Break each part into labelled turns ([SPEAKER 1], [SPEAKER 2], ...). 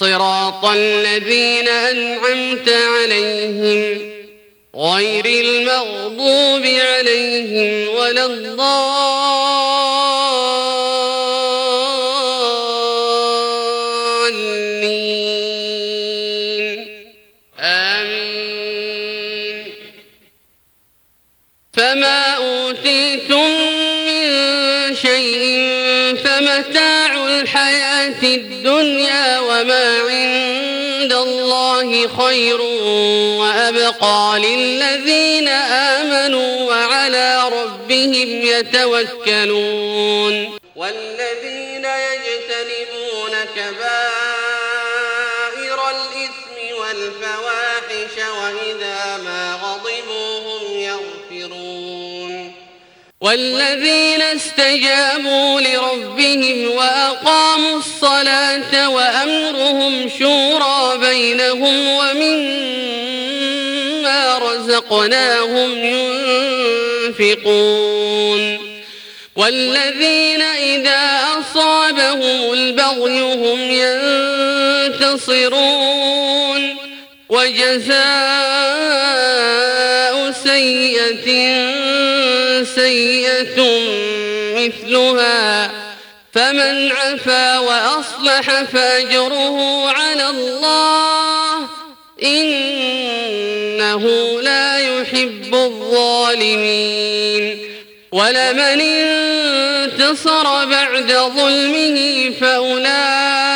[SPEAKER 1] صراط الذين أنعمت عليهم غير المغضوب عليهم ولا الضالين. آمين. فما أوتيتم من شيء فمتاع الحياة الدنيا وما الله خير وأبقى للذين آمنوا وعلى ربهم يتوكلون. والذين يجتنبون كبائر الإثم والفواحش وإذا ما غضبوا هم يغفرون. والذين استجابوا لربهم وأقاموا الصلاة شورى بينهم ومما رزقناهم ينفقون والذين إذا أصابهم البغي هم ينتصرون وجزاء سيئة سيئة مثلها فمن عفا وأصلح فأجره على الله. إنه لا يحب الظالمين. ولمن انتصر بعد ظلمه فأولئك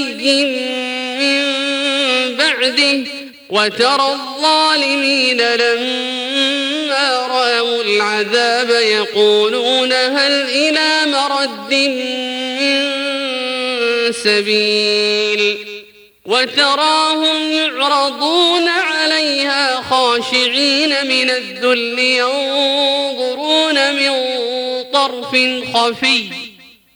[SPEAKER 1] ولي من بعده وترى الظالمين لما رأوا العذاب يقولون هل إلى مرد سبيل وتراهم يعرضون عليها خاشعين من الذل ينظرون من طرف خفي